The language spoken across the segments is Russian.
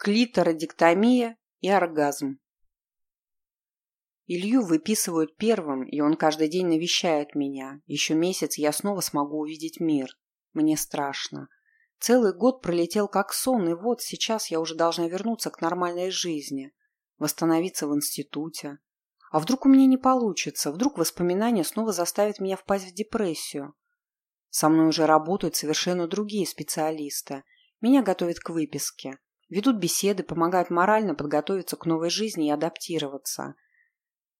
Клитородиктомия и оргазм. Илью выписывают первым, и он каждый день навещает меня. Еще месяц я снова смогу увидеть мир. Мне страшно. Целый год пролетел как сон, и вот сейчас я уже должна вернуться к нормальной жизни. Восстановиться в институте. А вдруг у меня не получится? Вдруг воспоминания снова заставят меня впасть в депрессию? Со мной уже работают совершенно другие специалисты. Меня готовят к выписке. Ведут беседы, помогают морально подготовиться к новой жизни и адаптироваться.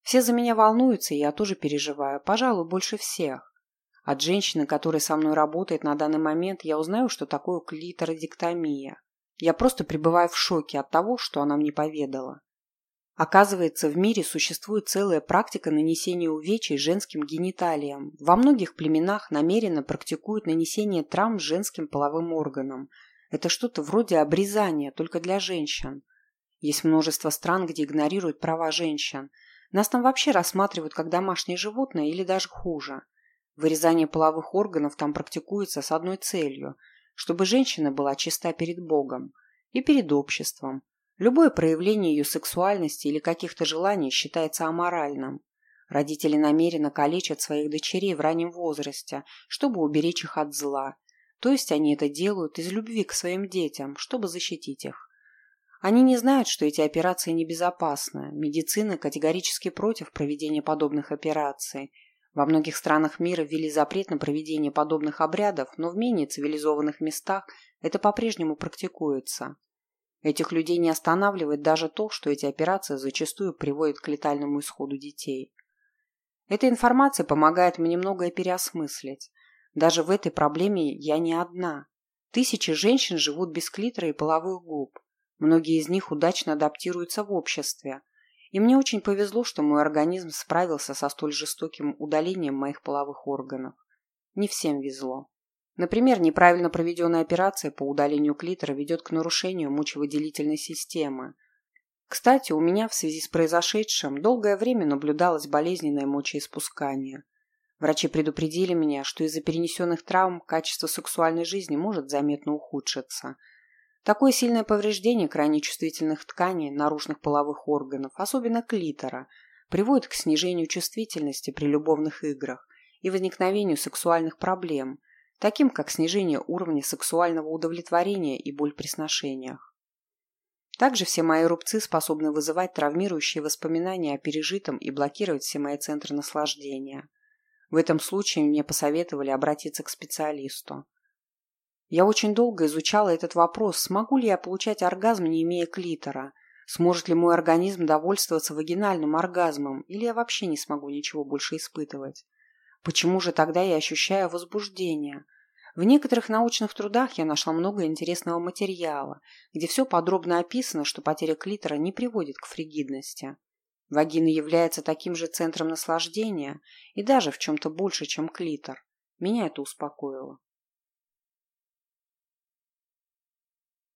Все за меня волнуются, и я тоже переживаю, пожалуй, больше всех. От женщины, которая со мной работает на данный момент, я узнаю, что такое клитородиктомия. Я просто пребываю в шоке от того, что она мне поведала. Оказывается, в мире существует целая практика нанесения увечий женским гениталиям. Во многих племенах намеренно практикуют нанесение травм женским половым органам – это что-то вроде обрезания, только для женщин. Есть множество стран, где игнорируют права женщин. Нас там вообще рассматривают как домашнее животное или даже хуже. Вырезание половых органов там практикуется с одной целью – чтобы женщина была чиста перед Богом и перед обществом. Любое проявление ее сексуальности или каких-то желаний считается аморальным. Родители намеренно калечат своих дочерей в раннем возрасте, чтобы уберечь их от зла – то есть они это делают из любви к своим детям, чтобы защитить их. Они не знают, что эти операции небезопасны. Медицина категорически против проведения подобных операций. Во многих странах мира ввели запрет на проведение подобных обрядов, но в менее цивилизованных местах это по-прежнему практикуется. Этих людей не останавливает даже то, что эти операции зачастую приводят к летальному исходу детей. Эта информация помогает мне многое переосмыслить. Даже в этой проблеме я не одна. Тысячи женщин живут без клитора и половых губ. Многие из них удачно адаптируются в обществе. И мне очень повезло, что мой организм справился со столь жестоким удалением моих половых органов. Не всем везло. Например, неправильно проведенная операция по удалению клитора ведет к нарушению мочевыделительной системы. Кстати, у меня в связи с произошедшим долгое время наблюдалось болезненное мочеиспускание – Врачи предупредили меня, что из-за перенесенных травм качество сексуальной жизни может заметно ухудшиться. Такое сильное повреждение крайне чувствительных тканей, наружных половых органов, особенно клитора, приводит к снижению чувствительности при любовных играх и возникновению сексуальных проблем, таким как снижение уровня сексуального удовлетворения и боль при сношениях. Также все мои рубцы способны вызывать травмирующие воспоминания о пережитом и блокировать все мои центры наслаждения. В этом случае мне посоветовали обратиться к специалисту. Я очень долго изучала этот вопрос, смогу ли я получать оргазм, не имея клитора, сможет ли мой организм довольствоваться вагинальным оргазмом, или я вообще не смогу ничего больше испытывать. Почему же тогда я ощущаю возбуждение? В некоторых научных трудах я нашла много интересного материала, где все подробно описано, что потеря клитора не приводит к фригидности. Вагина является таким же центром наслаждения и даже в чем-то больше, чем клитор. Меня это успокоило.